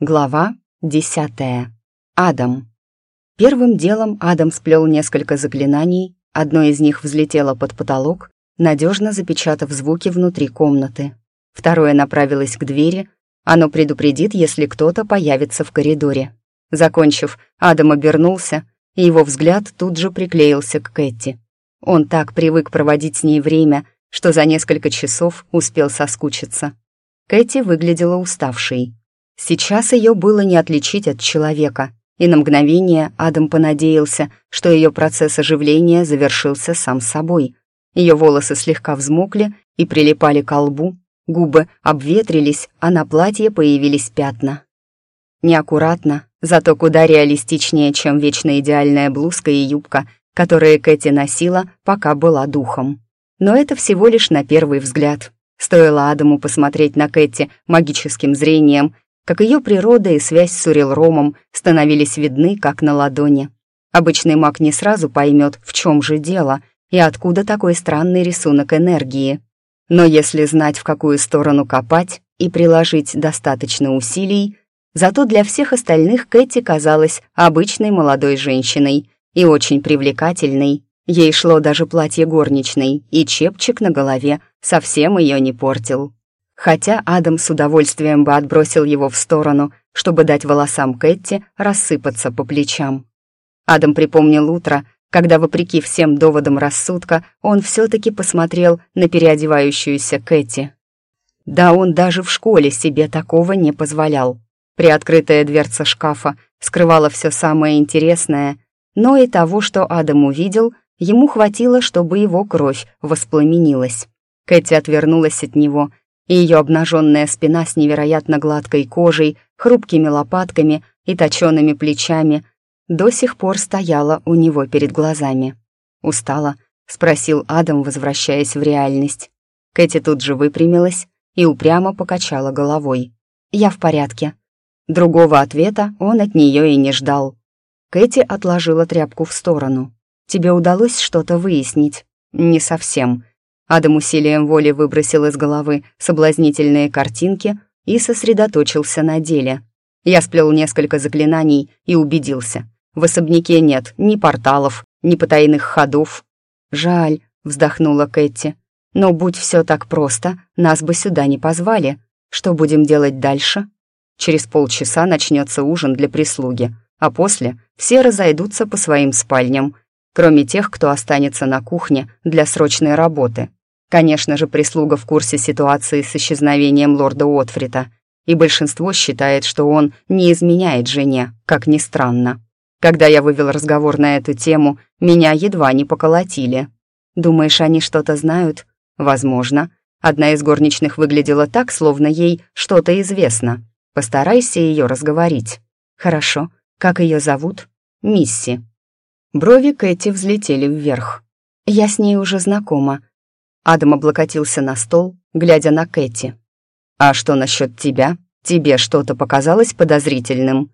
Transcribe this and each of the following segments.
Глава десятая. Адам. Первым делом Адам сплел несколько заклинаний, одно из них взлетело под потолок, надежно запечатав звуки внутри комнаты. Второе направилось к двери, оно предупредит, если кто-то появится в коридоре. Закончив, Адам обернулся, и его взгляд тут же приклеился к Кэти. Он так привык проводить с ней время, что за несколько часов успел соскучиться. Кэти выглядела уставшей. Сейчас ее было не отличить от человека, и на мгновение Адам понадеялся, что ее процесс оживления завершился сам собой. Ее волосы слегка взмокли и прилипали к лбу, губы обветрились, а на платье появились пятна. Неаккуратно, зато куда реалистичнее, чем вечно идеальная блузка и юбка, которые Кэти носила, пока была духом. Но это всего лишь на первый взгляд. Стоило Адаму посмотреть на Кэти магическим зрением, как ее природа и связь с Урилромом становились видны, как на ладони. Обычный маг не сразу поймет, в чем же дело и откуда такой странный рисунок энергии. Но если знать, в какую сторону копать и приложить достаточно усилий, зато для всех остальных Кэти казалась обычной молодой женщиной и очень привлекательной. Ей шло даже платье горничной, и чепчик на голове совсем ее не портил хотя Адам с удовольствием бы отбросил его в сторону, чтобы дать волосам Кэти рассыпаться по плечам. Адам припомнил утро, когда, вопреки всем доводам рассудка, он все-таки посмотрел на переодевающуюся Кэти. Да он даже в школе себе такого не позволял. Приоткрытая дверца шкафа скрывала все самое интересное, но и того, что Адам увидел, ему хватило, чтобы его кровь воспламенилась. Кэти отвернулась от него и ее обнаженная спина с невероятно гладкой кожей, хрупкими лопатками и точеными плечами до сих пор стояла у него перед глазами. «Устала?» — спросил Адам, возвращаясь в реальность. Кэти тут же выпрямилась и упрямо покачала головой. «Я в порядке». Другого ответа он от нее и не ждал. Кэти отложила тряпку в сторону. «Тебе удалось что-то выяснить?» «Не совсем», Адам усилием воли выбросил из головы соблазнительные картинки и сосредоточился на деле. Я сплел несколько заклинаний и убедился. В особняке нет ни порталов, ни потайных ходов. «Жаль», — вздохнула Кэти. «Но будь все так просто, нас бы сюда не позвали. Что будем делать дальше?» Через полчаса начнется ужин для прислуги, а после все разойдутся по своим спальням, кроме тех, кто останется на кухне для срочной работы. Конечно же, прислуга в курсе ситуации с исчезновением лорда Уотфрита, и большинство считает, что он не изменяет жене, как ни странно. Когда я вывел разговор на эту тему, меня едва не поколотили. Думаешь, они что-то знают? Возможно. Одна из горничных выглядела так, словно ей что-то известно. Постарайся ее разговорить. Хорошо. Как ее зовут? Мисси. Брови Кэти взлетели вверх. Я с ней уже знакома, Адам облокотился на стол, глядя на Кэти. «А что насчет тебя? Тебе что-то показалось подозрительным?»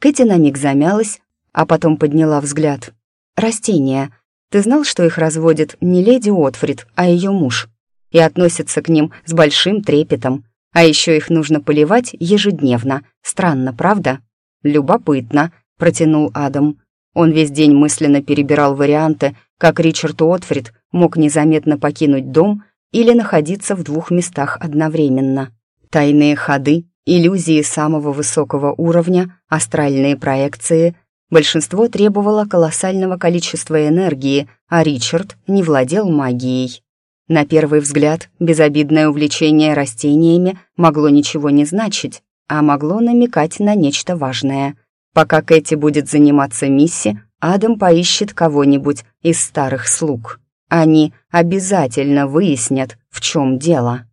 Кэти на миг замялась, а потом подняла взгляд. «Растения. Ты знал, что их разводит не леди Отфрид, а ее муж? И относятся к ним с большим трепетом. А еще их нужно поливать ежедневно. Странно, правда?» «Любопытно», — протянул Адам. Он весь день мысленно перебирал варианты, как Ричард Уотфрид мог незаметно покинуть дом или находиться в двух местах одновременно. Тайные ходы, иллюзии самого высокого уровня, астральные проекции — Большинство требовало колоссального количества энергии, а Ричард не владел магией. На первый взгляд, безобидное увлечение растениями могло ничего не значить, а могло намекать на нечто важное. Пока Кэти будет заниматься Мисси, Адам поищет кого-нибудь из старых слуг. Они обязательно выяснят, в чем дело.